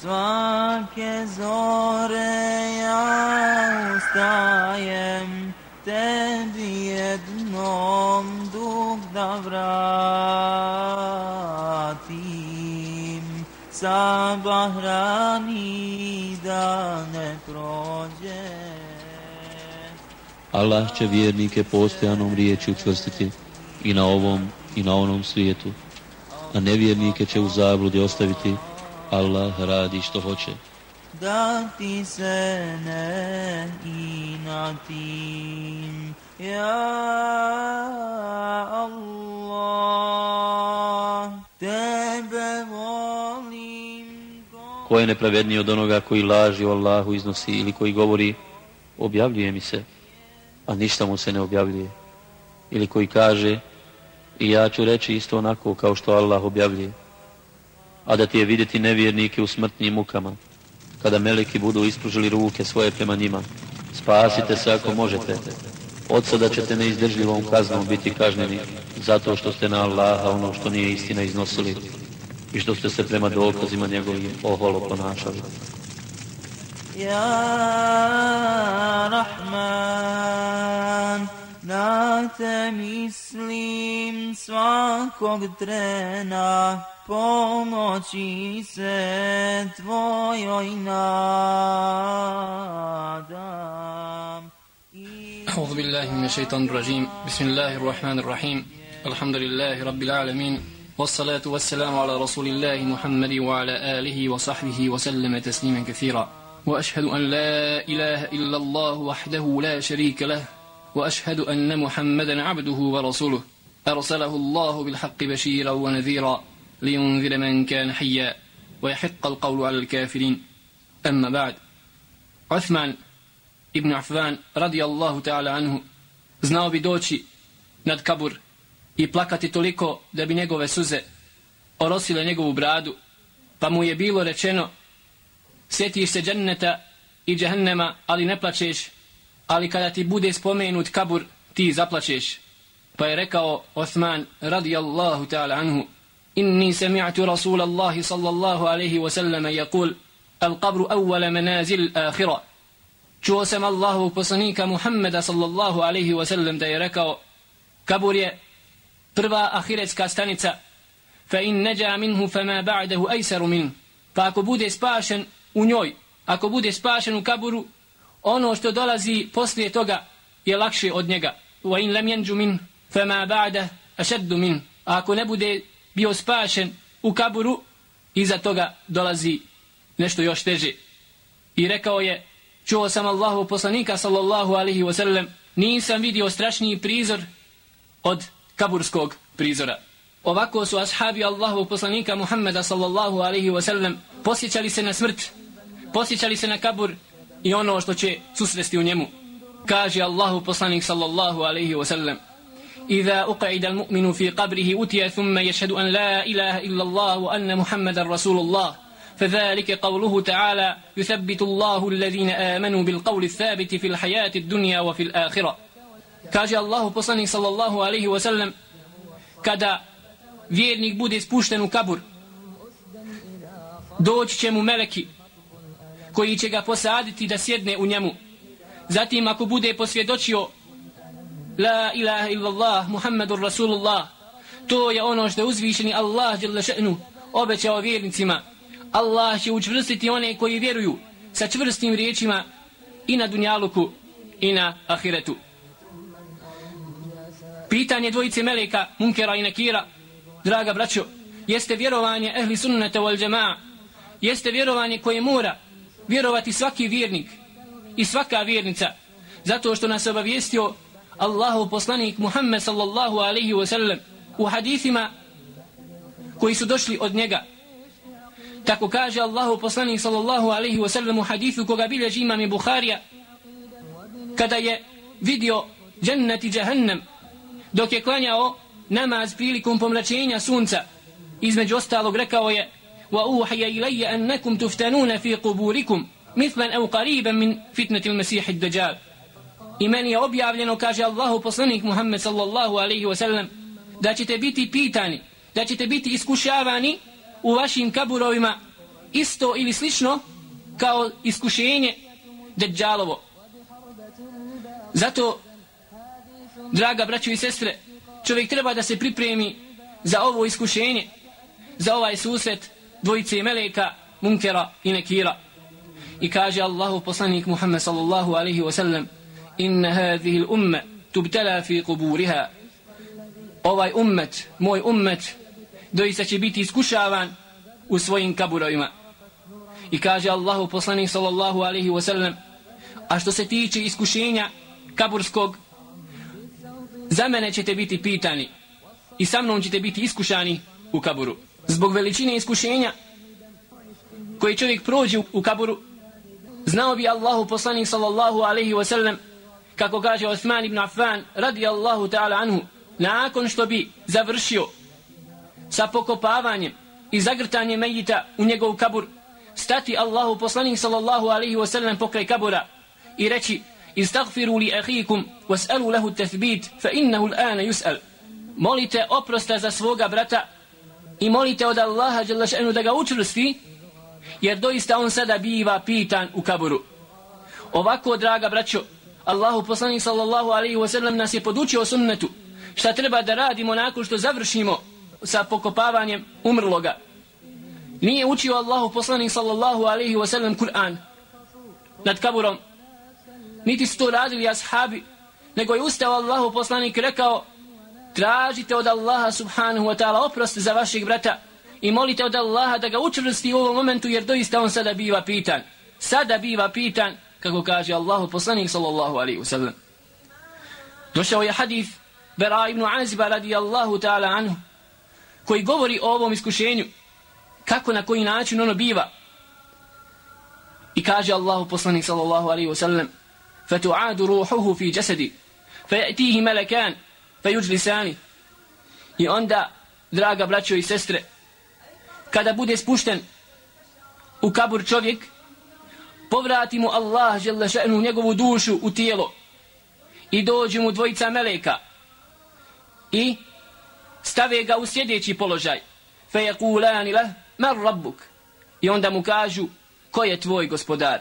svake zore ja ustajem, tebi jednom dug da vratim. Sabah rani da ne prođe. Allah će vjernike postojanom riječi učvrstiti i na ovom i na onom svijetu, a nevjernike će u zabludi ostaviti Allah radi što hoće. Da ti se ne inatim, ja Allah, tebe volim. Ko je nepravedniji od onoga koji laži o Allahu iznosi ili koji govori objavljuje mi se, a ništa mu se ne objavljuje. Ili koji kaže i ja ću reći isto onako kao što Allah objavljuje a da ti je vidjeti nevjernike u smrtnim mukama, kada meleki budu ispružili ruke svoje prema njima. Spasite se ako možete. Od sada ćete neizdržljivom kaznom biti kažnjeni, zato što ste na Allaha ono što nije istina iznosili i što ste se prema dokazima njegovim oholo ponašali. Ja Rahman, na te mislim svakog trena, pomoći se tvojoj nadam. أعوذ بالله من الشيطان الرجيم بسم الله الرحمن الرحيم الحمد لله رب العالمين والصلاة والسلام على رسول الله محمد وعلى آله وصحبه وسلم تسليما كثيرا وأشهد أن لا إله إلا الله وحده لا شريك له وأشهد أن محمدا عبده ورسوله أرسله الله بالحق بشيرا ونذيرا لينذر من كان حيا ويحق القول على الكافرين أما بعد عثمان ibn Affan radijallahu ta'ala anhu znao bi doći nad kabur i plakati toliko da bi njegove suze orosile njegovu bradu pa mu je bilo rečeno sjetiš se dženneta i džahennema ali ne plačeš ali kada ti bude spomenut kabur, ti zaplačeš. Pa je rekao Osman radijallahu ta'ala anhu, Inni sami'tu Rasulallahi sallallahu alaihi wa sallam yakul, al qabru awwala manazil ahira. Čuo sam Allahu poslanika Muhammeda sallallahu alaihi wa sallam da je rekao, kabur je prva ahiretska stanica, fa in neđa minhu fama ba'dahu ajsaru min. Pa ako bude spašen u njoj, ako bude spašen u kaburu, ono što dolazi poslije toga je lakše od njega wa in lam yanju min fama ba'da ashad ashaddu min a ako ne bude bio spašen u kaburu, iza toga dolazi nešto još teže. I rekao je, čuo sam Allahu poslanika sallallahu alihi wasallam, nisam vidio strašniji prizor od kaburskog prizora. Ovako su ashabi Allahu poslanika Muhammeda sallallahu alihi wasallam posjećali se na smrt, posjećali se na kabur i ono što će susresti u njemu. Kaže Allahu poslanik sallallahu alihi wasallam, إذا أقعد المؤمن في قبره أتي ثم يشهد أن لا إله إلا الله وأن محمد رسول الله فذلك قوله تعالى يثبت الله الذين آمنوا بالقول الثابت في الحياة الدنيا وفي الآخرة كاجي الله بصني صلى الله عليه وسلم kada vjernik bude spušten u kabur doći će mu meleki koji će ga posaditi da sjedne u njemu zatim ako bude posvjedočio La ilaha illallah, Muhammedur Rasulullah. To je ono što je uzvišeni Allah dželle še'nu obećao vjernicima. Allah će učvrstiti one koji vjeruju sa čvrstim riječima i na dunjaluku i na ahiretu. Pitanje dvojice meleka, Munkera i Nekira, draga braćo, jeste vjerovanje ehli sunnata wal džema'a, jeste vjerovanje koje mora vjerovati svaki vjernik i svaka vjernica, zato što nas obavijestio Allahu poslanik Muhammed sallallahu alaihi wa sallam u hadithima koji su došli od njega. Tako kaže Allahu poslanik sallallahu alaihi wa sallam u hadithu koga bilježi imam i Bukharija kada je vidio džennet i džahannam dok je klanjao namaz prilikom pomračenja sunca između ostalog rekao je wa uhaja ilaja annakum tuftanuna fi kuburikum mithlan au qariban min fitnati il-mesih dajjal I meni je objavljeno, kaže Allahu poslanik Muhammed sallallahu alaihi wa sallam, da ćete biti pitani, da ćete biti iskušavani u vašim kaburovima isto ili slično kao iskušenje Dejjalovo. Zato, draga braćo i sestre, čovjek treba da se pripremi za ovo iskušenje, za ovaj susret dvojice meleka, munkera i nekira. I kaže Allahu poslanik Muhammed sallallahu alaihi wa sallam Inna hadhihi l'umme tubtala fi kuburiha Ovaj ummet, moj ummet, doista će biti iskušavan u svojim kaburovima. I kaže Allahu poslanik sallallahu alaihi wa sallam A što se tiče iskušenja kaburskog, za mene ćete biti pitani i sa mnom ćete biti iskušani u kaburu. Zbog veličine iskušenja koji čovjek prođe u kaburu, znao bi Allahu poslanik sallallahu alaihi wa sallam kako kaže Osman ibn Affan radi Allahu ta'ala anhu nakon što bi završio sa pokopavanjem i zagrtanjem mejita u njegov kabur stati Allahu poslanik sallallahu alaihi wa sallam pokraj kabura i reći istagfiru li ahikum was'alu lahu tathbit fa innahu l'ana yus'al. Molite oprosta za svoga brata i molite od Allaha da ga učvrsti jer doista on sada biva pitan u kaburu. Ovako, draga braćo, Allahu poslanik sallallahu alaihi wasallam nas je podučio sunnetu šta treba da radimo nakon što završimo sa pokopavanjem umrloga. Nije učio Allahu poslanik sallallahu alaihi wasallam Kur'an nad kaburom. Niti su to radili ashabi, nego je ustao Allahu poslanik rekao tražite od Allaha subhanahu wa ta'ala oprost za vašeg brata i molite od Allaha da ga učvrsti u ovom momentu jer doista on sada biva pitan. Sada biva pitan, kako kaže Allahu poslanik sallallahu alaihi wasallam. Došao je hadith Bera ibn Aziba radijallahu ta'ala anhu koji govori o ovom iskušenju kako na koji način ono biva. I kaže Allahu poslanik sallallahu alaihi wasallam فَتُعَادُ رُوحُهُ فِي جَسَدِ فَيَأْتِيهِ مَلَكَانِ pa juđli sani. I onda, draga braćo i sestre, kada bude spušten u kabur čovjek, povrati mu Allah želešenu njegovu dušu u tijelo i dođu mu dvojica meleka i stave ga u sljedeći položaj. Fe je kulani leh, mar rabbuk. I onda mu kažu, ko je tvoj gospodar?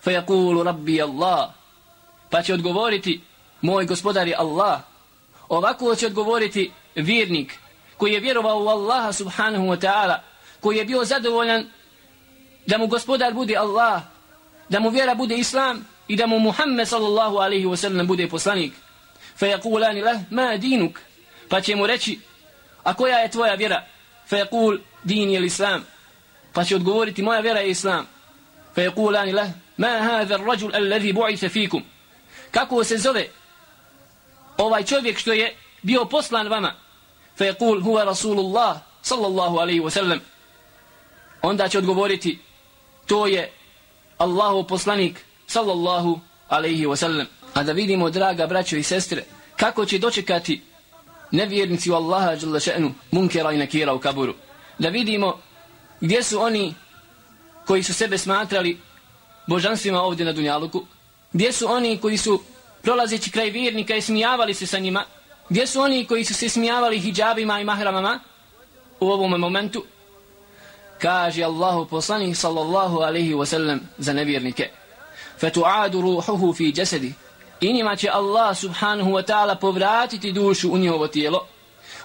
Fe je kulu rabbi Allah. Pa će odgovoriti, moj gospodar je Allah ovako će odgovoriti vjernik koji je vjerovao u Allaha subhanahu wa ta'ala koji je bio zadovoljan da mu gospodar bude Allah, da mu vjera bude Islam i da mu Muhammed sallallahu alaihi wa sallam bude poslanik. Fa yakulani lah, ma dinuk? Pa će mu reći, a koja je tvoja vjera? Fa yakul, din je Islam. Pa će odgovoriti, moja vjera je Islam. Fa yakulani lah, ma hadha rajul alladhi bu'itha fikum? Kako se zove ovaj čovjek što je bio poslan vama? Fa yakul, huwa Rasulullah sallallahu alaihi wa sallam onda će odgovoriti to je Allahu poslanik sallallahu alaihi wa sallam. A da vidimo, draga braćo i sestre, kako će dočekati nevjernici u Allaha jalla še'nu munkera i nakira u kaburu. Da vidimo gdje su oni koji su sebe smatrali božanstvima ovdje na Dunjaluku, gdje su oni koji su prolazeći kraj vjernika i smijavali se sa njima, gdje su oni koji su se smijavali hijabima i mahramama? U ovom momentu, kaže Allahu poslanih sallallahu alaihi wa sallam za nevjernike. Fatu'adu ruhuhu fi jasadi. I njima će Allah subhanahu wa ta'ala povratiti dušu u njihovo tijelo.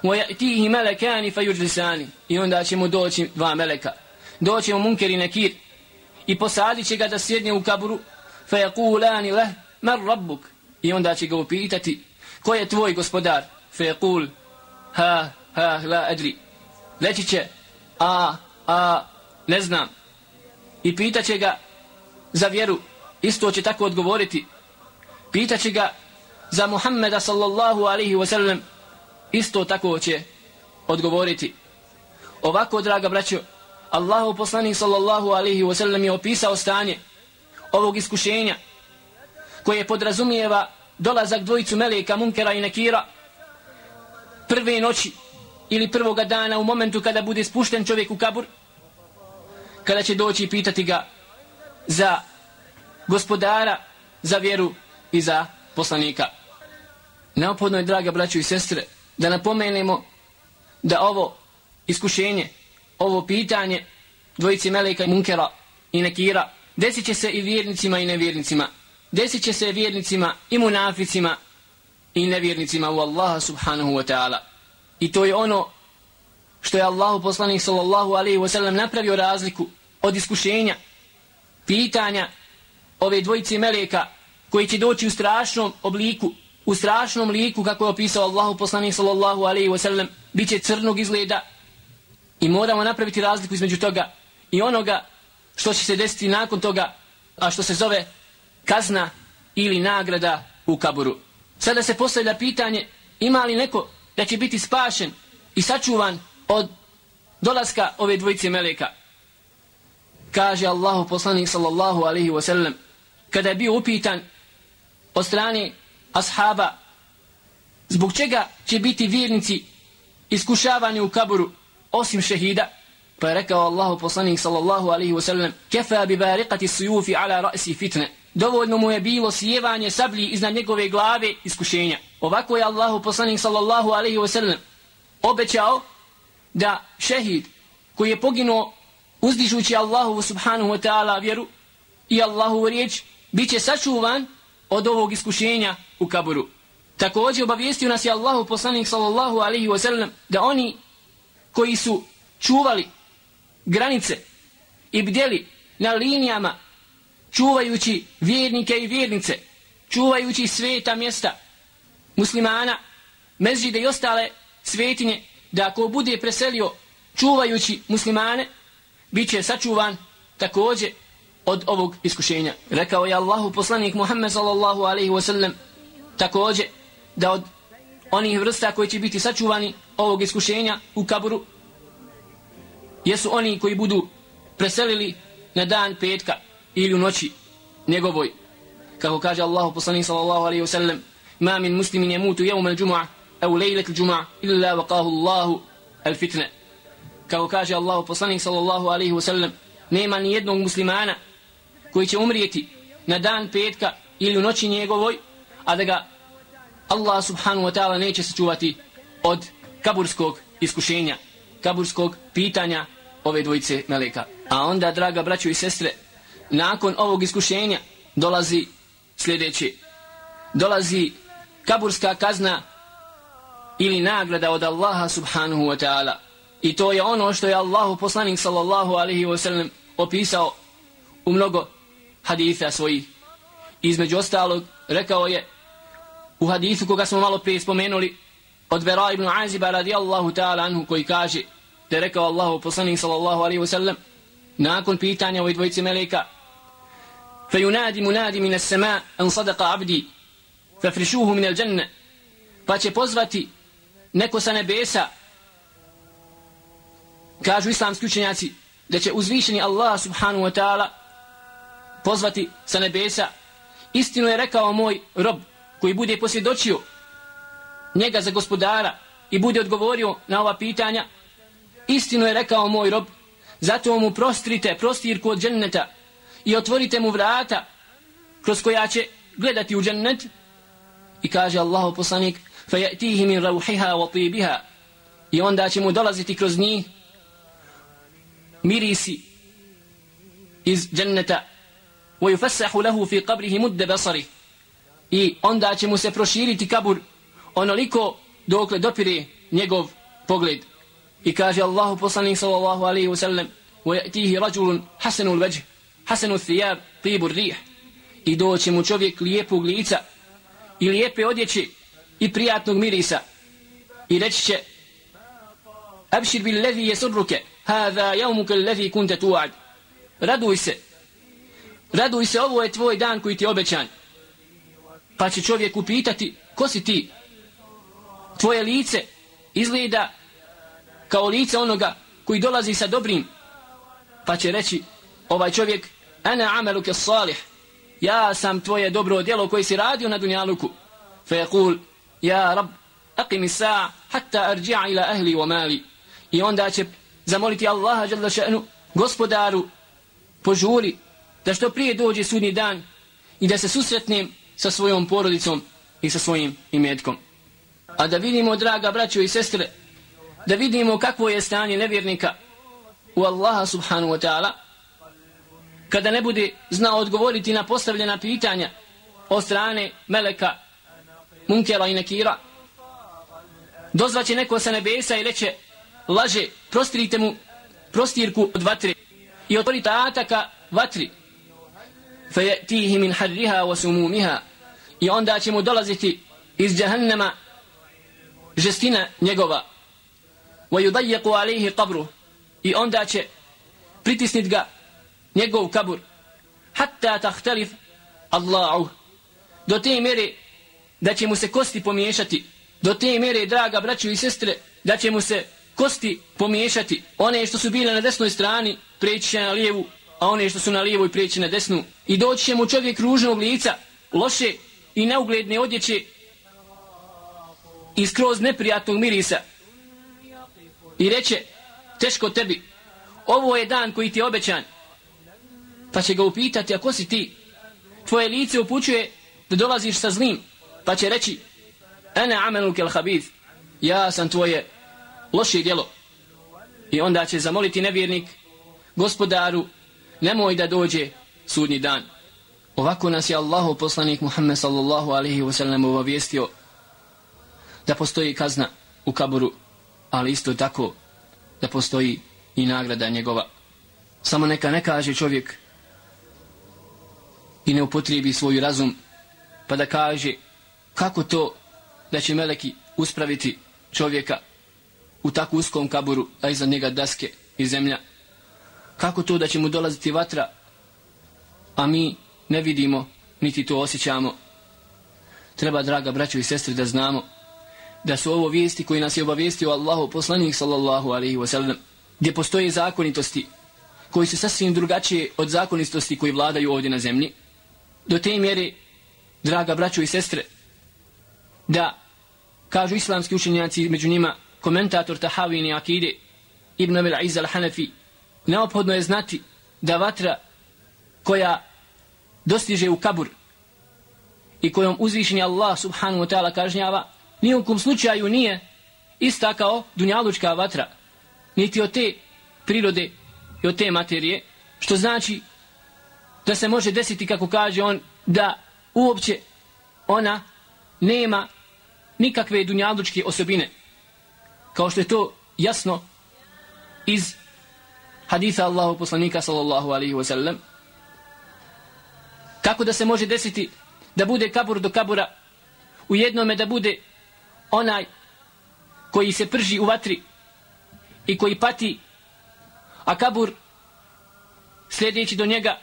Wa ya'tihi malakani fayujlisani i onda će mu doći dva meleka. Doći mu munker i nekir. I posadit će ga da sjedne u kaburu. Fayakulani leh man rabbuk? I onda će ga upitati ko je tvoj gospodar? Fekul, ha ha la adri. Leći će a a ne znam. I pitaće ga za vjeru? Isto će tako odgovoriti. Pitaće ga za Muhammeda sallallahu alaihi wa sallam isto tako će odgovoriti. Ovako draga braćo Allahu poslanik sallallahu alaihi wa sallam je opisao stanje ovog iskušenja koje podrazumijeva dolazak dvojicu meleka munkera i nekira prve noći ili prvoga dana u momentu kada bude spušten čovjek u kabur, kada će doći pitati ga za gospodara, za vjeru i za poslanika. Neophodno je, draga braćo i sestre, da napomenemo da ovo iskušenje, ovo pitanje dvojici Meleka i Munkera i Nekira, desit će se i vjernicima i nevjernicima. Desit će se vjernicima i munaficima i nevjernicima u Allaha subhanahu wa ta'ala. I to je ono što je Allahu poslanik sallallahu alaihi wa sallam napravio razliku od iskušenja, pitanja ove dvojice meleka koji će doći u strašnom obliku, u strašnom liku kako je opisao Allahu poslanik sallallahu alaihi wa sallam, bit će crnog izgleda i moramo napraviti razliku između toga i onoga što će se desiti nakon toga, a što se zove kazna ili nagrada u kaburu. Sada se postavlja pitanje ima li neko da će biti spašen i sačuvan od dolaska ove dvojice meleka. Kaže Allahu poslanik sallallahu alaihi wa sallam kada je bio upitan od strane ashaba zbog čega će biti vjernici iskušavani u kaburu osim šehida pa je rekao Allahu poslanik sallallahu alaihi wa sallam kefa bi bariqati sujufi ala ra'si fitne dovoljno mu je bilo sjevanje sablji iznad njegove glave iskušenja. Ovako je Allahu poslanik sallallahu alaihi wa sallam obećao da šehid koji je poginuo uzdižući Allahu subhanahu wa ta'ala vjeru i Allahu riječ bit će sačuvan od ovog iskušenja u kaburu. Također obavijestio nas je Allahu poslanik sallallahu alaihi wa sallam da oni koji su čuvali granice i bdjeli na linijama čuvajući vjernike i vjernice, čuvajući sveta mjesta muslimana, mezžide i ostale svetinje, da ako bude preselio čuvajući muslimane, bit će sačuvan također od ovog iskušenja. Rekao je Allahu poslanik Muhammed sallallahu alaihi wa sallam također da od onih vrsta koji će biti sačuvani ovog iskušenja u kaburu jesu oni koji budu preselili na dan petka ili u noći njegovoj. Kako kaže Allahu poslanik sallallahu alaihi ve sellem ma min muslimin yamutu yawm al-jum'a aw laylat al-jum'a illa waqahu Allahu al-fitna. Kako kaže Allahu poslanik sallallahu alaihi ve sellem nema ni jednog muslimana koji će umrijeti na dan petka ili u noći njegovoj, a da ga Allah subhanahu wa ta'ala neće sačuvati od kaburskog iskušenja, kaburskog pitanja ove dvojice meleka. A onda, draga braćo i sestre, nakon ovog iskušenja dolazi sljedeće. Dolazi kaburska kazna ili nagrada od Allaha subhanahu wa ta'ala. I to je ono što je Allahu poslanik sallallahu alaihi wa sallam opisao u mnogo haditha svojih. Između ostalog rekao je u hadithu koga smo malo prije spomenuli od Vera ibn Aziba radijallahu ta'ala anhu koji kaže da je rekao Allahu poslanik sallallahu alaihi wa sallam nakon pitanja ovoj dvojice meleka فينادي منادي من السماء أن صدق عبدي ففرشوه من الجنة pa će pozvati neko sa nebesa kažu islamski učenjaci da će uzvišeni Allah subhanahu wa ta'ala pozvati sa nebesa istinu je rekao moj rob koji bude posvjedočio njega za gospodara i bude odgovorio na ova pitanja istinu je rekao moj rob zato mu prostrite prostirku od dženneta i otvorite mu vrata kroz koja će gledati u džennet i kaže Allahu poslanik فَيَأْتِيهِ مِنْ رَوْحِهَا وَطِيبِهَا i onda će mu dolaziti kroz njih mirisi iz dženneta وَيُفَسَّحُ لَهُ فِي قَبْرِهِ مُدَّ بَصَرِ i onda će mu se proširiti kabur onoliko dokle dopire njegov pogled i kaže Allahu poslanik sallallahu alaihi wa sallam وَيَأْتِيهِ رَجُلٌ حَسَنُ الْوَجْهِ hasenu thijab, tibu rih. I doće mu čovjek lijepog lica i lijepe odjeće i prijatnog mirisa. I reći će Abšir bil levi je surruke, hada jaumuke levi kunte tuad. Raduj se. Raduj se, ovo je tvoj dan koji ti je obećan. Pa će čovjek upitati, ko si ti? Tvoje lice izgleda kao lice onoga koji dolazi sa dobrim. Pa će reći, ovaj čovjek ana amaluke salih ja sam tvoje dobro djelo koji si radio na dunjaluku fa je ja rab aqimi sa hatta arji'a ila ahli wa mali i onda će zamoliti Allaha jalla še'nu gospodaru požuri da što prije dođe sudnji dan i da se susretnem sa svojom porodicom i sa svojim imetkom. A da vidimo, draga braćo i sestre, da vidimo kakvo je stanje nevjernika u Allaha subhanu wa ta'ala. Kada ne bude znao odgovoriti na postavljena pitanja od strane meleka munkera i nekira. Dozvaće neko sa nebesa i reće laže prostirite mu prostirku od vatre i otvorite ataka vatri. Fejetihi min harriha wa sumumiha. I onda će mu dolaziti iz džahannama žestina njegova. وَيُضَيَّقُ عَلَيْهِ قَبْرُهُ i onda će pritisnit ga njegov kabur hatta tahtalif Allahu do te mere da će mu se kosti pomiješati do te mere draga braćo i sestre da će mu se kosti pomiješati one što su bile na desnoj strani preći će na lijevu a one što su na lijevoj preći na desnu i doći će mu čovjek ružnog lica loše i neugledne odjeće i skroz neprijatnog mirisa i reče teško tebi ovo je dan koji ti je obećan. Pa će ga upitati a ko si ti? Tvoje lice upućuje da dolaziš sa zlim. Pa će reći ene amenu kel habith. Ja sam tvoje loše djelo. I onda će zamoliti nevjernik gospodaru nemoj da dođe sudnji dan. Ovako nas je Allahu poslanik Muhammed sallallahu alaihi wasallam obavijestio da postoji kazna u kaburu ali isto tako da postoji i nagrada njegova. Samo neka ne kaže čovjek i ne upotrijebi svoj razum pa da kaže kako to da će meleki uspraviti čovjeka u tako uskom kaburu, a iza njega daske i zemlja. Kako to da će mu dolaziti vatra, a mi ne vidimo, niti to osjećamo. Treba, draga braćo i sestre, da znamo da su ovo vijesti koji nas je obavijestio Allahu poslanik sallallahu alaihi wasallam, gdje postoje zakonitosti koji su sasvim drugačije od zakonitosti koji vladaju ovdje na zemlji, do te mjere, draga braćo i sestre, da kažu islamski učenjaci među njima, komentator Tahavini Akide, Ibn Abil Izz al-Hanafi, neophodno je znati da vatra koja dostiže u kabur i kojom uzvišeni Allah subhanahu wa ta'ala kažnjava, nijekom slučaju nije ista kao dunjalučka vatra, niti od te prirode i od te materije, što znači da se može desiti, kako kaže on, da uopće ona nema nikakve dunjalučke osobine, kao što je to jasno iz haditha Allahu poslanika sallallahu alaihi wa sallam, kako da se može desiti da bude kabur do kabura, u jednome da bude onaj koji se prži u vatri i koji pati, a kabur sljedeći do njega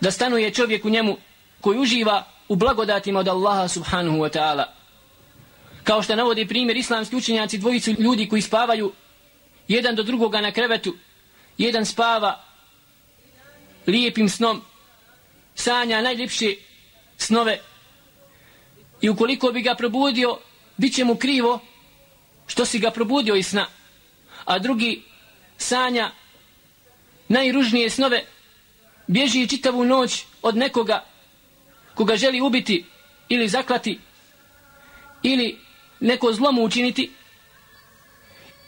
da stanuje čovjek u njemu koji uživa u blagodatima od Allaha subhanahu wa ta'ala. Kao što navodi primjer islamski učenjaci dvojicu ljudi koji spavaju jedan do drugoga na krevetu, jedan spava lijepim snom, sanja najljepše snove i ukoliko bi ga probudio, bit će mu krivo što si ga probudio iz sna. A drugi sanja najružnije snove, bježi čitavu noć od nekoga koga želi ubiti ili zaklati ili neko zlomu učiniti.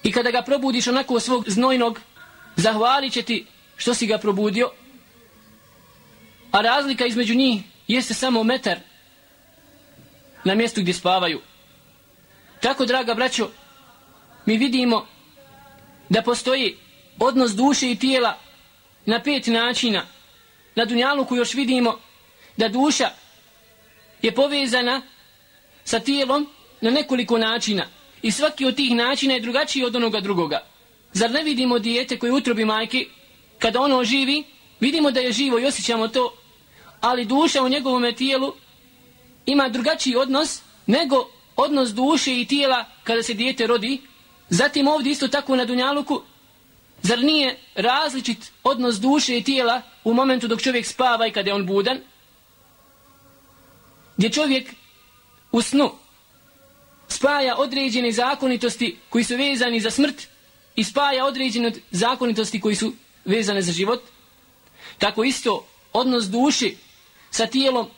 I kada ga probudiš onako svog znojnog, zahvalit će ti što si ga probudio, a razlika između njih jeste samo metar na mjestu gdje spavaju. Tako, draga braćo, mi vidimo da postoji odnos duše i tijela na pet načina. Na Dunjaluku još vidimo da duša je povezana sa tijelom na nekoliko načina. I svaki od tih načina je drugačiji od onoga drugoga. Zar ne vidimo dijete koje utrobi majke, kada ono živi, vidimo da je živo i osjećamo to, ali duša u njegovom tijelu ima drugačiji odnos nego odnos duše i tijela kada se dijete rodi. Zatim ovdje isto tako na Dunjaluku, zar nije različit odnos duše i tijela u momentu dok čovjek spava i kada je on budan? Gdje čovjek u snu spaja određene zakonitosti koji su vezani za smrt i spaja određene zakonitosti koji su vezane za život. Tako isto odnos duše sa tijelom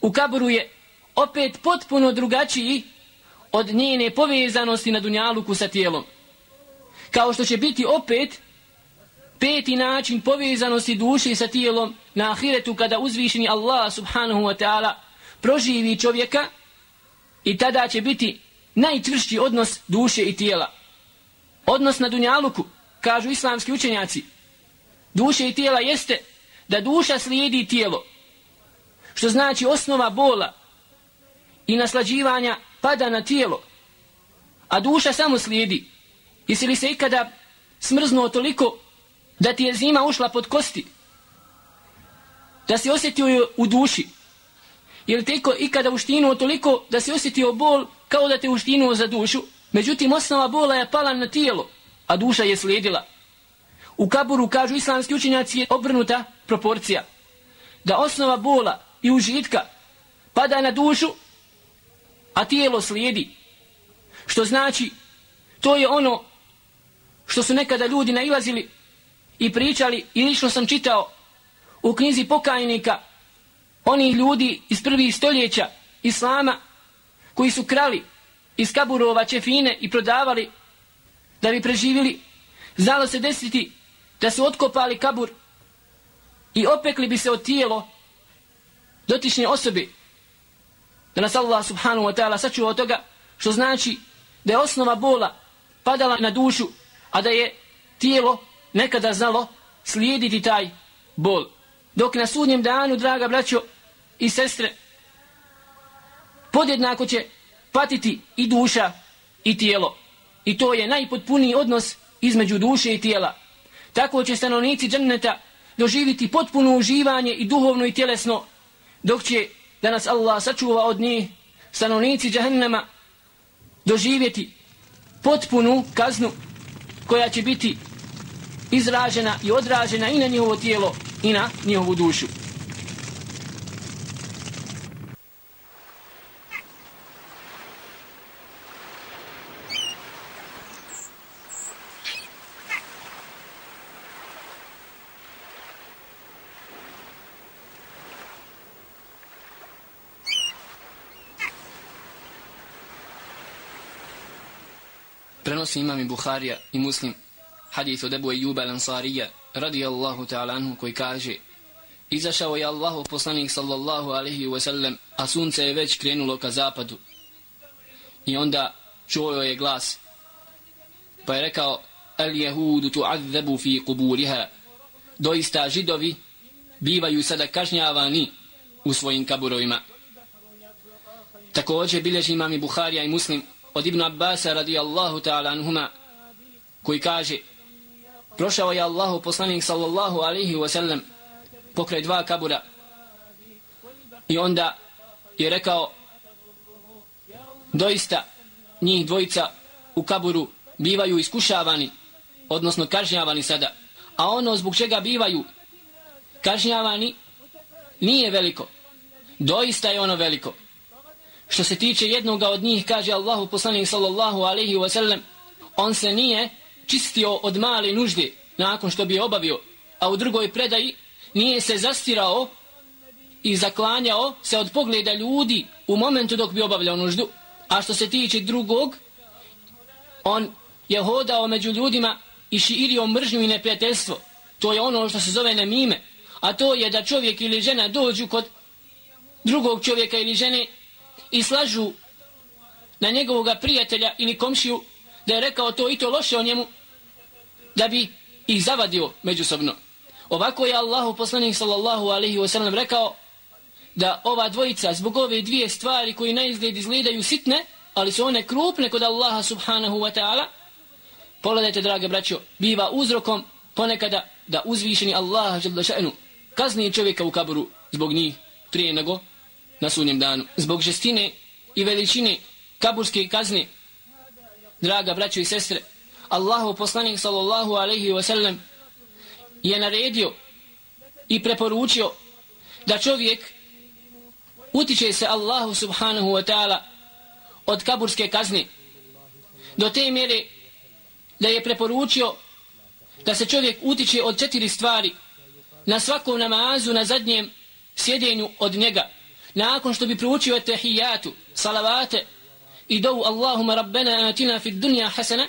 u kaburu je opet potpuno drugačiji od njene povezanosti na dunjaluku sa tijelom. Kao što će biti opet peti način povezanosti duše sa tijelom na ahiretu kada uzvišeni Allah subhanahu wa ta'ala proživi čovjeka i tada će biti najčvršći odnos duše i tijela. Odnos na dunjaluku, kažu islamski učenjaci, duše i tijela jeste da duša slijedi tijelo, što znači osnova bola i naslađivanja pada na tijelo, a duša samo slijedi. Jesi li se ikada smrznuo toliko da ti je zima ušla pod kosti, da si osjetio u duši, je li teko ikada uštinuo toliko da si osjetio bol kao da te uštinuo za dušu, međutim osnova bola je pala na tijelo, a duša je slijedila. U kaburu, kažu islamski učenjaci, je obrnuta proporcija. Da osnova bola i užitka pada na dušu, a tijelo slijedi. Što znači, to je ono što su nekada ljudi nailazili i pričali, i lično sam čitao u knjizi pokajnika oni ljudi iz prvih stoljeća Islama koji su krali iz kaburova čefine i prodavali da bi preživili, znalo se desiti da su otkopali kabur i opekli bi se od tijelo dotične osobe da nas Allah subhanahu wa ta'ala sačuva od toga što znači da je osnova bola padala na dušu a da je tijelo nekada znalo slijediti taj bol. Dok na sudnjem danu, draga braćo i sestre, podjednako će patiti i duša i tijelo. I to je najpotpuniji odnos između duše i tijela. Tako će stanovnici dženneta doživiti potpuno uživanje i duhovno i tjelesno, dok će da nas Allah sačuva od njih stanovnici džahennema doživjeti potpunu kaznu koja će biti izražena i odražena i na njihovo tijelo i na njihovu dušu. Prenosi imam i Buharija i Muslim hadith od Ebu Ejuba Lansarija radijallahu ta'ala anhu koji kaže Izašao je Allahu poslanik sallallahu alaihi wa sallam a sunce je već krenulo ka zapadu. I onda čuo je glas pa je rekao al jehudu tu'adzabu fi kuburiha. Doista židovi bivaju sada kažnjavani u svojim kaburovima. Također bilježi imam i Buharija i Muslim od Ibn Abbasa radijallahu ta'ala anhuma koji kaže prošao je Allahu poslanik sallallahu alaihi wa sallam pokraj dva kabura i onda je rekao doista njih dvojica u kaburu bivaju iskušavani odnosno kažnjavani sada. A ono zbog čega bivaju kažnjavani nije veliko. Doista je ono veliko što se tiče jednoga od njih kaže Allahu poslanik sallallahu alaihi wa sallam on se nije čistio od male nužde nakon što bi je obavio, a u drugoj predaji nije se zastirao i zaklanjao se od pogleda ljudi u momentu dok bi obavljao nuždu. A što se tiče drugog, on je hodao među ljudima i širio mržnju i neprijateljstvo. To je ono što se zove nemime. A to je da čovjek ili žena dođu kod drugog čovjeka ili žene i slažu na njegovog prijatelja ili komšiju da je rekao to i to loše o njemu da bi ih zavadio međusobno. Ovako je Allahu poslanik sallallahu alaihi wa sallam rekao da ova dvojica zbog ove dvije stvari koji na izgled izgledaju sitne, ali su one krupne kod Allaha subhanahu wa ta'ala, pogledajte drage braćo, biva uzrokom ponekada da uzvišeni Allaha žele še'nu kazni čovjeka u kaburu zbog njih prije nego na sudnjem danu. Zbog žestine i veličine kaburske kazne, draga braćo i sestre, Allahu poslanik sallallahu alaihi wa sallam je naredio i preporučio da čovjek utiče se Allahu subhanahu wa ta'ala od kaburske kazne do te mjere da je preporučio da se čovjek utiče od četiri stvari na svakom namazu na zadnjem sjedenju od njega nakon što bi proučio tehijatu, salavate i dovu Allahuma rabbena atina fid dunja hasana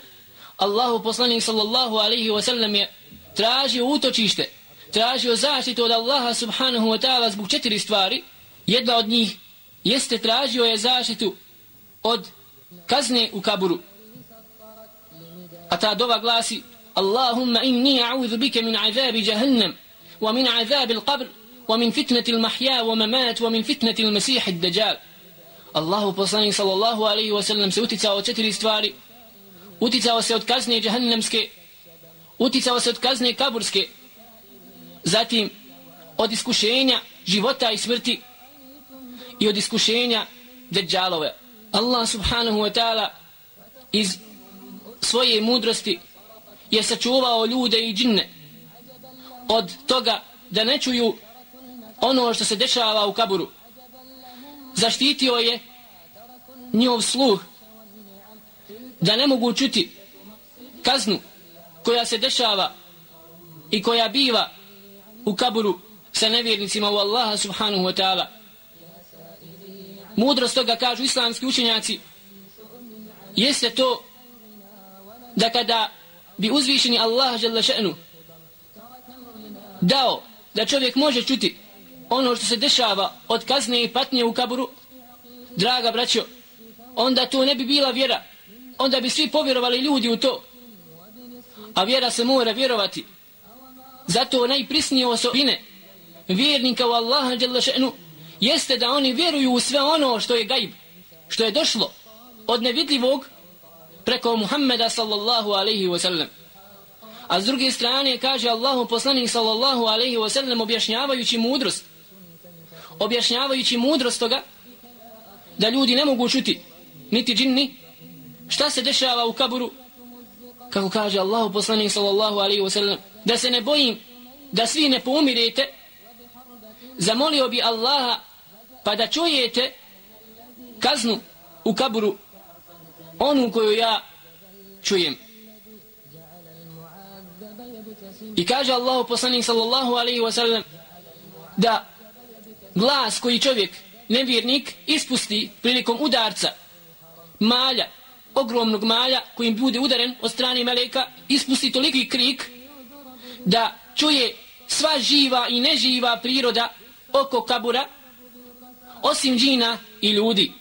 Allahu poslanik sallallahu alaihi wa sallam je tražio utočište, tražio zaštitu od Allaha subhanahu wa ta'ala zbog četiri stvari. Jedna od njih jeste tražio je zaštitu od kazne u kaburu. A ta dova glasi Allahumma inni a'udhu bike min azabi jahannam wa min azabi al-qabr ومن min المحيا وممات ومن wa المسيح الدجال min fitnati al-masih ad-dajjal. Allahu poslanik sallallahu alaihi wa se uticao od četiri stvari. Uticao se od kazne jahannamske, uticao se od kazne kaburske, zatim od iskušenja života i smrti i od iskušenja deđalove. Allah subhanahu wa ta'ala iz svoje mudrosti je sačuvao ljude i džinne od toga da ne čuju ono što se dešava u kaburu. Zaštitio je njihov sluh da ne mogu čuti kaznu koja se dešava i koja biva u kaburu sa nevjernicima u Allaha subhanahu wa ta'ala. Mudrost toga kažu islamski učenjaci jeste to da kada bi uzvišeni Allah žele še'nu dao da čovjek može čuti ono što se dešava od kazne i patnje u kaburu, draga braćo, onda to ne bi bila vjera. Onda bi svi povjerovali ljudi u to. A vjera se mora vjerovati. Zato najprisnije osobine vjernika u Allaha Đelešenu jeste da oni vjeruju u sve ono što je gajb, što je došlo od nevidljivog preko Muhammeda sallallahu alaihi wa sallam. A s druge strane kaže Allahu poslanik sallallahu alaihi wa sallam objašnjavajući mudrost, objašnjavajući mudrost toga da ljudi ne mogu čuti niti džinni šta se dešava u kaburu kako kaže Allahu poslanik sallallahu alaihi wasallam da se ne bojim da svi ne poumirete zamolio bi Allaha pa da čujete kaznu u kaburu onu koju ja čujem. I kaže Allahu poslanik sallallahu alaihi wasallam da glas koji čovjek, nevjernik, ispusti prilikom udarca malja, ogromnog malja kojim bude udaren od strane meleka, ispusti toliki krik da čuje sva živa i neživa priroda oko kabura, osim džina i ljudi.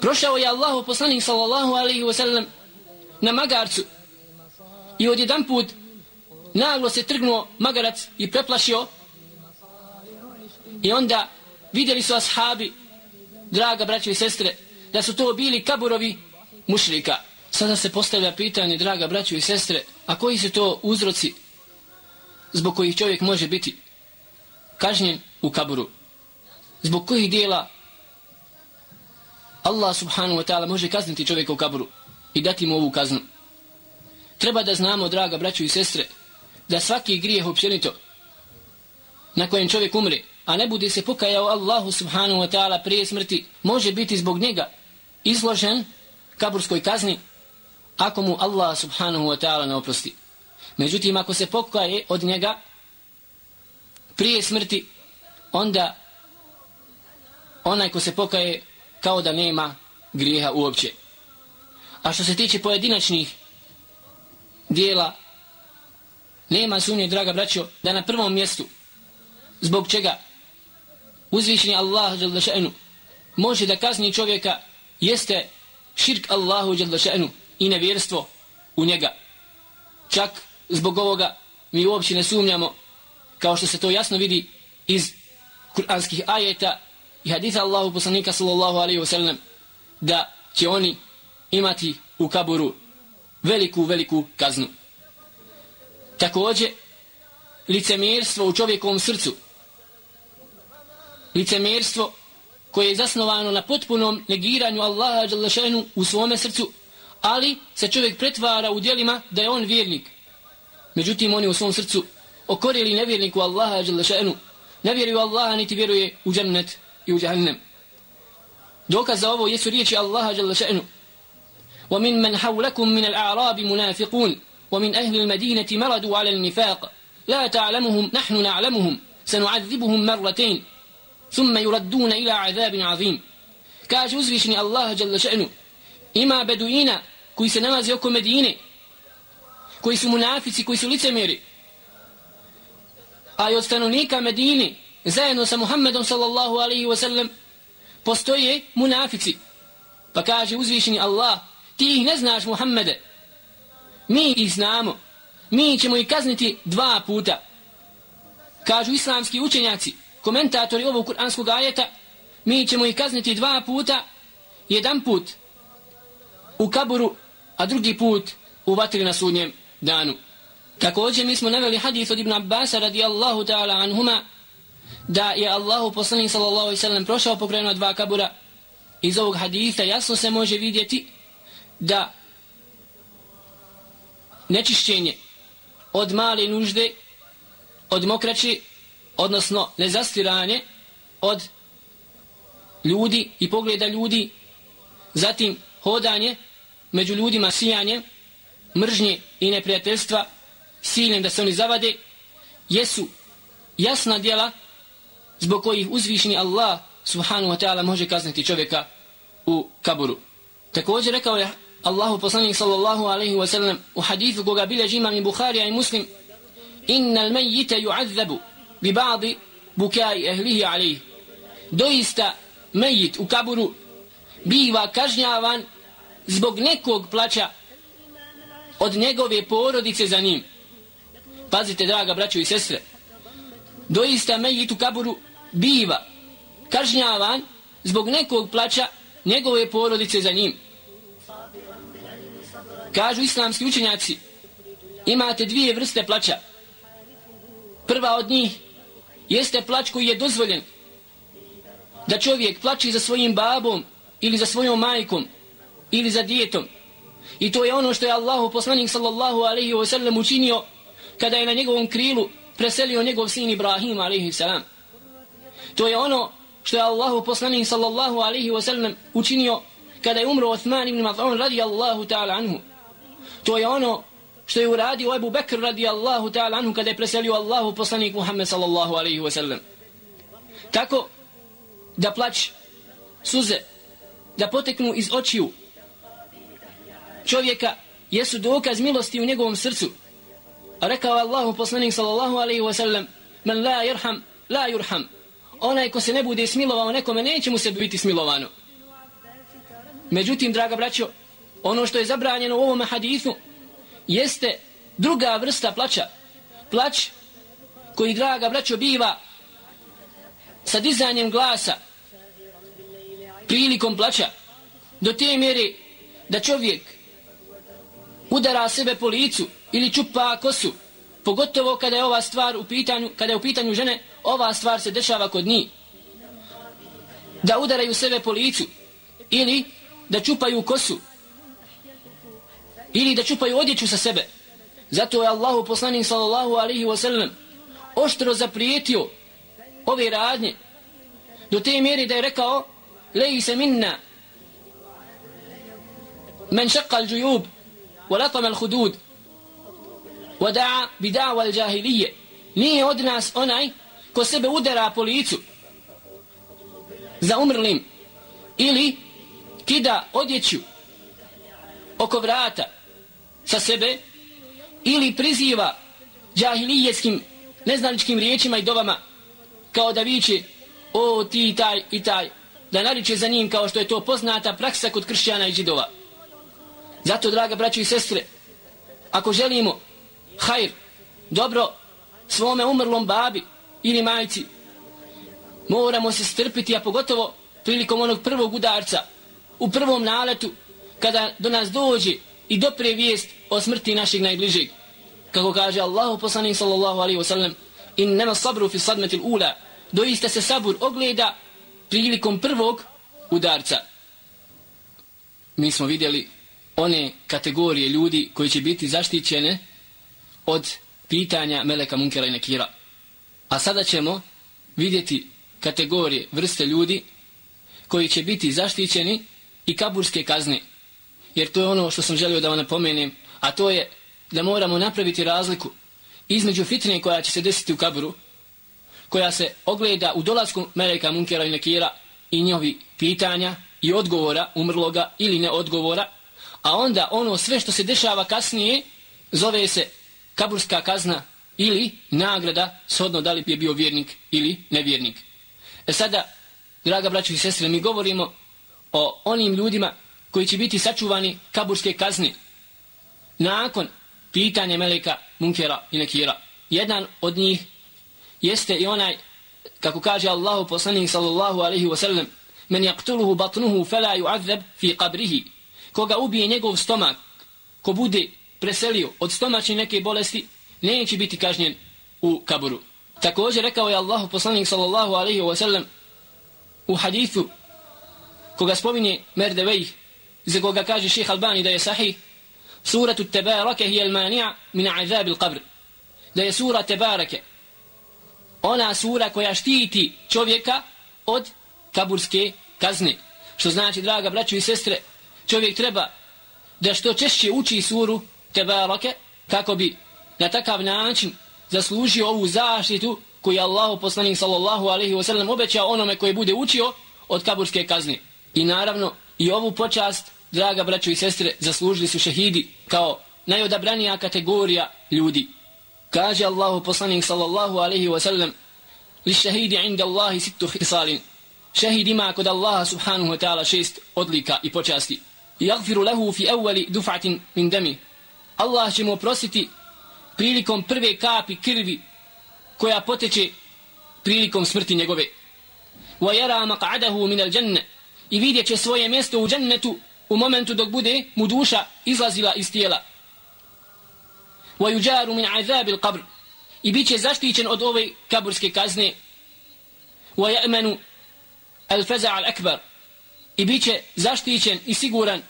Prošao je Allahu poslanik sallallahu alaihi wa sallam na magarcu i od jedan put naglo se trgnuo magarac i preplašio i onda vidjeli su ashabi draga braće i sestre da su to bili kaburovi mušrika sada se postavlja pitanje draga braće i sestre a koji su to uzroci zbog kojih čovjek može biti kažnjen u kaburu zbog kojih dijela Allah subhanahu wa ta'ala može kazniti čovjeka u kaburu i dati mu ovu kaznu. Treba da znamo, draga braćo i sestre, da svaki grijeh općenito na kojem čovjek umre, a ne bude se pokajao Allahu subhanahu wa ta'ala prije smrti, može biti zbog njega izložen kaburskoj kazni ako mu Allah subhanahu wa ta'ala ne oprosti. Međutim, ako se pokaje od njega prije smrti, onda onaj ko se pokaje kao da nema grijeha uopće. A što se tiče pojedinačnih dijela, nema sumnje, draga braćo, da na prvom mjestu, zbog čega uzvišeni Allah še'nu, može da kazni čovjeka, jeste širk Allahu še'nu i nevjerstvo u njega. Čak zbog ovoga mi uopće ne sumnjamo, kao što se to jasno vidi iz kuranskih ajeta i haditha Allahu poslanika sallallahu alaihi wasallam da će oni imati u kaburu veliku, veliku kaznu. Također, licemjerstvo u čovjekovom srcu, licemjerstvo koje je zasnovano na potpunom negiranju Allaha Đalešenu u svome srcu, ali se čovjek pretvara u dijelima da je on vjernik. Međutim, oni u svom srcu okorili nevjerniku Allaha Đalešenu, ne vjeruju Allaha niti vjeruje u džennet i u jahannam. Dokaz za ovo jesu riječi Allaha jalla še'nu. ومن من حولكم من الأعراب منافقون ومن أهل المدينة مردوا على النفاق لا تعلمهم نحن نعلمهم سنعذبهم مرتين ثم يردون إلى عذاب عظيم كاج أزرشني الله جل شأنه إما بدوين كوي سنواز يوكو مدينة كوي سمنافس كوي سلتمير آي أستنونيك مدينة زينو سمحمد صلى الله عليه وسلم postoje munafici. Pa kaže uzvišeni Allah, ti ih ne znaš Muhammede. Mi ih znamo. Mi ćemo ih kazniti dva puta. Kažu islamski učenjaci, komentatori ovog kuranskog ajeta, mi ćemo ih kazniti dva puta, jedan put u kaburu, a drugi put u vatri na sudnjem danu. Također mi smo naveli hadith od Ibn Abbas radijallahu ta'ala anhuma da je Allahu poslanik sallallahu alaihi sallam prošao pokrenuo dva kabura. Iz ovog haditha jasno se može vidjeti da nečišćenje od male nužde, od mokraće, odnosno nezastiranje od ljudi i pogleda ljudi, zatim hodanje među ljudima sijanje, mržnje i neprijateljstva, siljem da se oni zavade, jesu jasna djela zbog kojih uzvišni Allah subhanahu wa ta'ala može kazniti čovjeka u kaburu. Također rekao je Allahu poslanik sallallahu alaihi wa sallam u hadithu koga bilježi imam i Bukharija i Muslim Inna al-mejjite bi ba'di bukai ehlihi alaihi Doista mejit u kaburu biva kažnjavan zbog nekog plaća od njegove porodice za njim. Pazite, draga braćo i sestre, doista mejit u kaburu biva kažnjavan zbog nekog plaća njegove porodice za njim. Kažu islamski učenjaci, imate dvije vrste plaća. Prva od njih jeste plać koji je dozvoljen da čovjek plaći za svojim babom ili za svojom majkom ili za djetom. I to je ono što je Allahu poslanik sallallahu alaihi wa sallam učinio kada je na njegovom krilu preselio njegov sin Ibrahim alaihi salam. To je ono što je Allahu poslanik sallallahu alaihi wa sallam učinio kada je umro Osman ibn Maz'un radijallahu ta'ala anhu. To je ono što je uradio Ebu Bekr radijallahu ta'ala anhu kada je preselio Allahu poslanik Muhammed sallallahu alaihi wasallam. Tako da plać suze, da poteknu iz očiju čovjeka jesu dokaz milosti u njegovom srcu. A rekao Allahu poslanik sallallahu alaihi wasallam men la yerham, la yurham. Onaj ko se ne bude smilovao nekome, neće mu se biti smilovano. Međutim, draga braćo, ono što je zabranjeno u ovom hadithu jeste druga vrsta plaća. Plać koji, draga braćo, biva sa dizanjem glasa prilikom plaća do te mjere da čovjek udara sebe po licu ili čupa kosu, pogotovo kada je ova stvar u pitanju, kada je u pitanju žene, ova stvar se dešava kod njih. Da udaraju sebe po licu ili da čupaju kosu ili da čupaju odjeću sa sebe. Zato je Allahu poslanik sallallahu alaihi wa sallam oštro zaprijetio ove radnje do te mjeri da je rekao leji se minna men šakal džujub ولطم الخدود ودعا بدعوى الجاهلية nije od nas onaj ko sebe udara po licu za umrlim ili kida odjeću oko vrata sa sebe ili priziva džahilijetskim neznaničkim riječima i dovama kao da viće o ti taj i taj da nariče za njim kao što je to poznata praksa kod kršćana i židova. Zato, draga braćo i sestre, ako želimo hajr, dobro svome umrlom babi ili majci, moramo se strpiti, a pogotovo prilikom onog prvog udarca, u prvom naletu, kada do nas dođe i dopre vijest o smrti našeg najbližeg. Kako kaže Allahu poslanik sallallahu alaihi wasallam, in nema sabru fi sadmetil ula, doista se sabur ogleda prilikom prvog udarca. Mi smo vidjeli one kategorije ljudi koji će biti zaštićene od pitanja Meleka Munkera i Nekira. A sada ćemo vidjeti kategorije vrste ljudi koji će biti zaštićeni i kaburske kazne. Jer to je ono što sam želio da vam napomenem, a to je da moramo napraviti razliku između fitne koja će se desiti u kaburu, koja se ogleda u dolasku Meleka Munkera i Nekira i njovi pitanja i odgovora umrloga ili ne odgovora, A onda ono sve što se dešava kasnije zove se kaburska kazna ili nagrada shodno da li je bio vjernik ili nevjernik. E sada, draga braćo i sestre, mi govorimo o onim ljudima koji će biti sačuvani kaburske kazne nakon pitanja Meleka, Munkera i Nekira. Jedan od njih jeste i onaj, kako kaže Allahu poslanik sallallahu alaihi wasallam, men jaktuluhu batnuhu fela ju'adzeb fi qabrihi. Koga ubije njegov stomak, ko bude preselio od stomačne neke bolesti, neće biti kažnjen u kaburu. Također rekao je Allahu poslanik sallallahu alaihi wasallam u hadithu koga spominje Merdevejh, za koga kaže ših Albani da je sahih, suratu tebarake je el manija min azab il qabr. Da je sura tebarake, ona sura koja štiti čovjeka od kaburske kazne. Što znači, draga braćo i sestre, čovjek treba da što češće uči suru tebarake, kako bi na takav način zaslužio ovu zaštitu koju je Allahu poslanik sallallahu alaihi wa sallam obećao onome koji bude učio od kaburske kazne. I naravno, i ovu počast, draga braćo i sestre, zaslužili su šehidi kao najodabranija kategorija ljudi. Kaže Allahu poslanik sallallahu alaihi wa sallam, li šehidi inda Allahi sittu hisalin. Šehid ima kod Allaha subhanahu wa ta'ala šest odlika i počasti. Jagfiru lehu fi evveli duf'atin min demi. Allah će mu oprostiti prilikom prve kapi krvi koja poteče prilikom smrti njegove. Wa yara maq'adahu min al-janna i vidjet će svoje mjesto u džennetu u momentu dok bude mu duša izlazila iz tijela. وَيُجَارُ مِنْ عَذَابِ الْقَبْرِ I bit i biće zaštićen od ove kaburske kazne. Wa ya'manu al-faza' al-akbar i biće zaštićen i siguran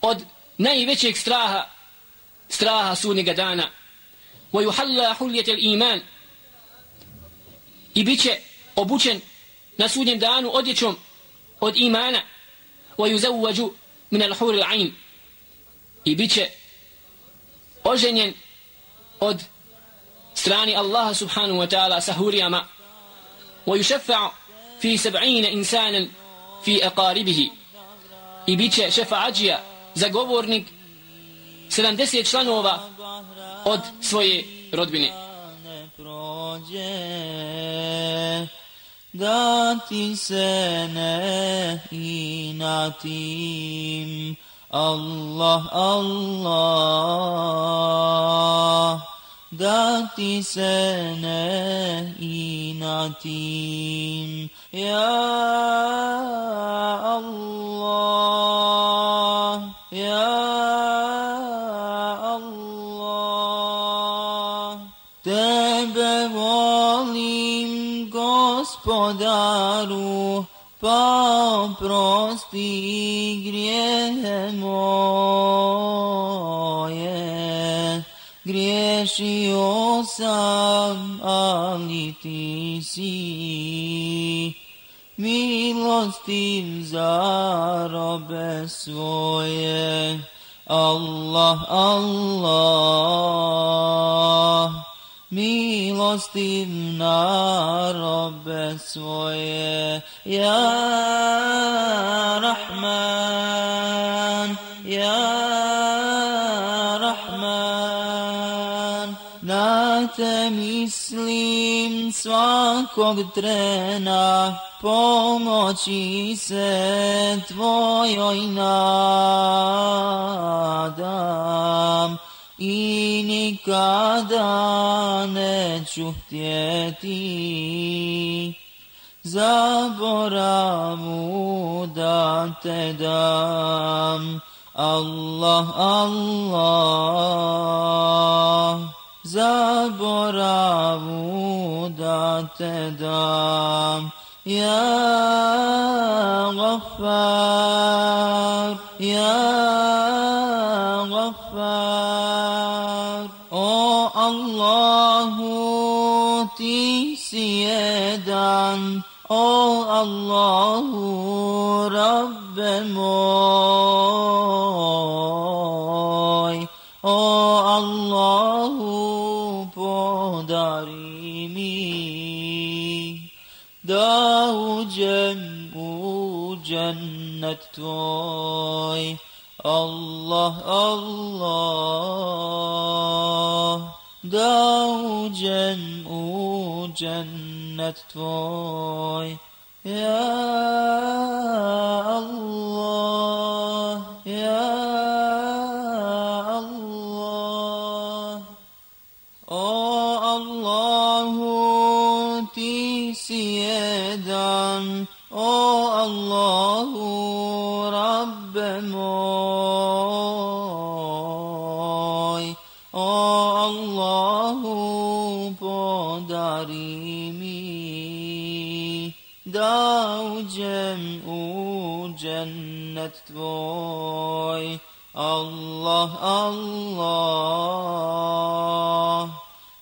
od najvećeg straha straha sunnjega dana. Wa yuhalla hulyat al-iman i biće obučen na sudnjem danu odjećom od imana wa yuzawwaju min al-hur al-ain i biće oženjen od strani Allaha subhanahu wa ta'ala sa hurijama wa yushaffa fi 70 insanan fi aqaribihi. I biće šefa'adžija zagovornik 70 članova od svoje rodbine prođe da ti se ne inatim Allah, Allah. Da ti se ne inatim Ja Allah, Ya gospodaru, pa oprosti grijehe moje. Griješio sam, ali ti si milostiv za robe svoje. Allah, Allah, milostiv na robe svoje. Ja Rahman, ja Rahman, na te mislim svakog trena, pomoći se tvojoj nadam i nikada neću htjeti zaboravu da te dam. Allah, Allah zaboravu da te dam. Ja Ghaffar, Ghaffar, O Allahu ti si jedan, O Allahu Rabbe Tvoj. Ja الله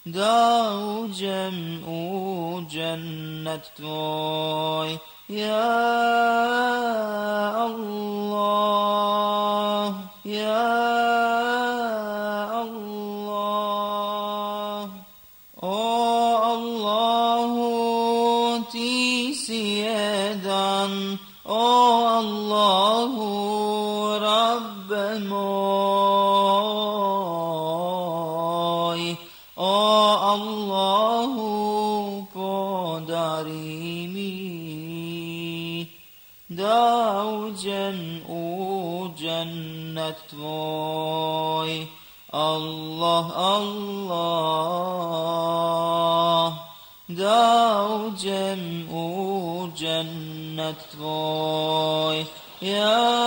دار جمع جنة يا الله يا ibadet tvoj. Allah, Allah, da uđem u džennet tvoj. Ja